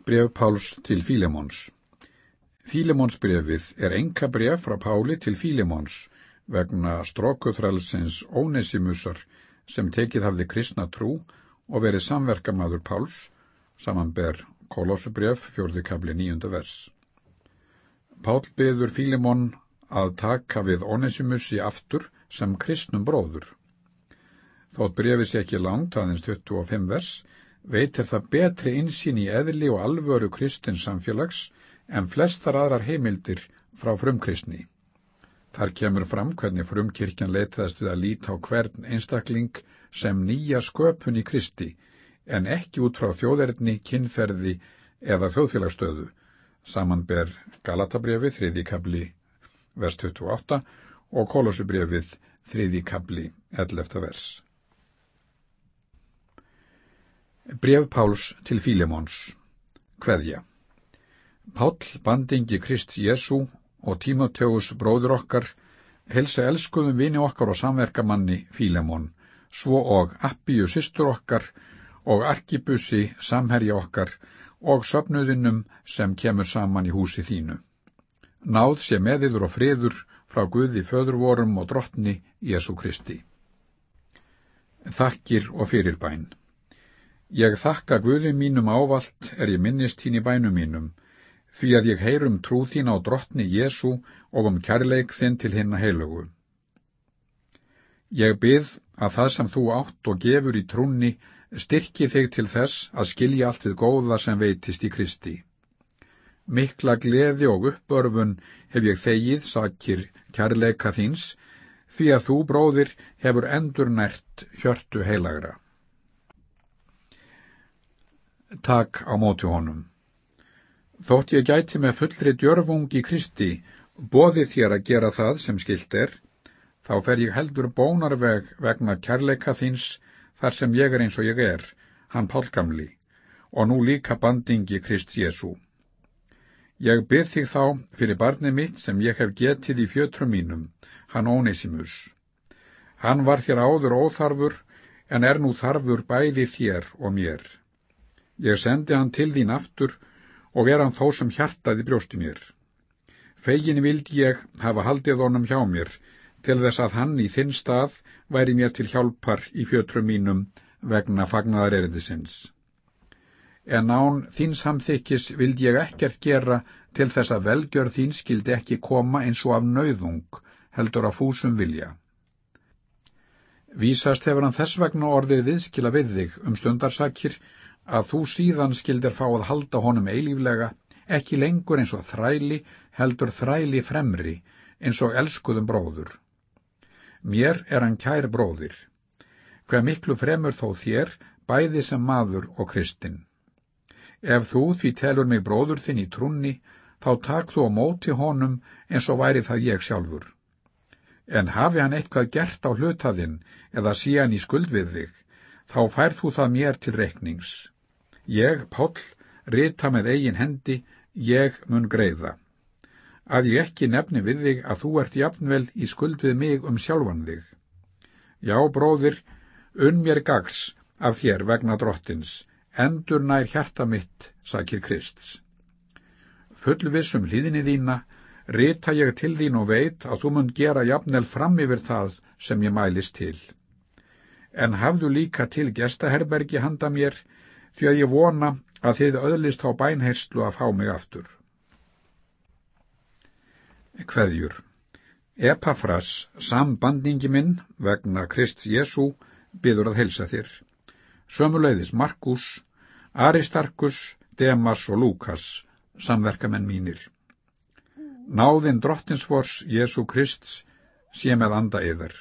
Bref Páls til Fílemons Fílemons brefið er enga bref frá Páli til Fílemons vegna strókuþrælsins Ónesimusar sem tekið hafði kristna trú og verið samverkamaður Páls, samanber Kolossubref, fjörði kabli nýjunda vers. Pál beður Fílemon að taka við Onesimusi aftur sem kristnum bróður. Þótt brefið sé ekki langt, aðeins 25 vers, veitir það betri insýn í eðli og alvöru kristins samfélags en flestar aðrar heimildir frá frumkristni. Þar kemur fram hvernig frumkirkjan leitaðist við að líta á hvern einstakling sem nýja sköpun í Kristi, en ekki út frá þjóðerni, kinnferði eða þjóðfélagstöðu, samanber Galatabrefið, þriði kabli, vers 28 og Kolossubrefið, þriði kabli, 11. vers. Bref Páls til Fílemons Kveðja Páll, bandingi Krist Jésu og Tímoteus bróður okkar helsa elskuðum vini okkar og samverkamanni Fílemon, svo og Appíu systur okkar og Arkibussi samherja okkar og söpnuðinum sem kemur saman í húsi þínu. Náð sé meðiður og friður frá Guði föðurvorum og drottni Jésu Kristi. Þakkir og fyrirbæn Ég þakka Guði mínum ávalt er ég minnist þín í bænum mínum, því að ég heyrum trú þín á drottni Jésu og um kærleik þinn til hinna heilugu. Ég byrð að það sem þú átt og gefur í trúnni styrki þig til þess að skilja allt við góða sem veitist í Kristi. Mikla gleði og uppörfun hef ég þegið, sakir kærleika þíns, því að þú, bróðir, hefur endur nært hjörtu heilagra tak á móti honum. Þótt ég gæti með fullri djörfung í Kristi, bóði þér að gera það sem skilt er, þá fer ég heldur bónarveg vegna kærleika þins þar sem ég er eins og ég er, hann pálkamli, og nú líka bandingi Krist Jésu. Ég byrð þig þá fyrir barnið mitt sem ég hef getið í fjötrum mínum, hann Ónesimus. Hann var þér áður óþarfur, en er nú þarfur bæði þér og mér. Ég sendi hann til þín aftur og er hann þó sem hjartaði brjósti mér. Fegin vildi ég hafa haldið honum hjá mér til þess að hann í þinn stað væri mér til hjálpar í fjötrum mínum vegna fagnaðar erindisins. En án þín samþykkis vildi ég ekkert gera til þess að velgjör þín skildi ekki koma eins og af nauðung, heldur að fúsum vilja. Vísast hefur hann þess vegna orðið viðskila við þig um stundarsakir að þú síðan skildir fá að halda honum eilíflega, ekki lengur eins og þræli, heldur þræli fremri, eins og elskuðum bróður. Mér er hann kær bróðir. Hver miklu fremur þó þér, bæði sem maður og kristinn. Ef þú því telur mig bróður þinn í trunni, þá takk þú á móti honum eins og væri það ég sjálfur. En hafi hann eitthvað gert á hlutaðinn eða sé hann í skuld við þig, þá færð þú það mér til reiknings. Ég, Páll, rita með eigin hendi, ég mun greiða. Að ég ekki nefni við þig að þú ert jafnvel í skuld við mig um sjálfan þig. Já, bróðir, unn mér gags af þér vegna drottins, endur nær hjarta mitt, sakir Krists. Fullvissum hlýðinni þína, rita ég til þín og veit að þú mun gera jafnvel fram yfir það sem ég mælist til. En hafðu líka til gestaherbergi handa mér, því að ég vona að þið öðlist á bænherslu að fá mig aftur. Kveðjur Epafras, sambandningi minn vegna Krist Jésu, byður að helsa þér. Sömuleiðis Markus, Aristarkus, Demas og Lúkas, samverkamenn mínir. Náðinn drottinsvors Jésu Krist sé með anda yður.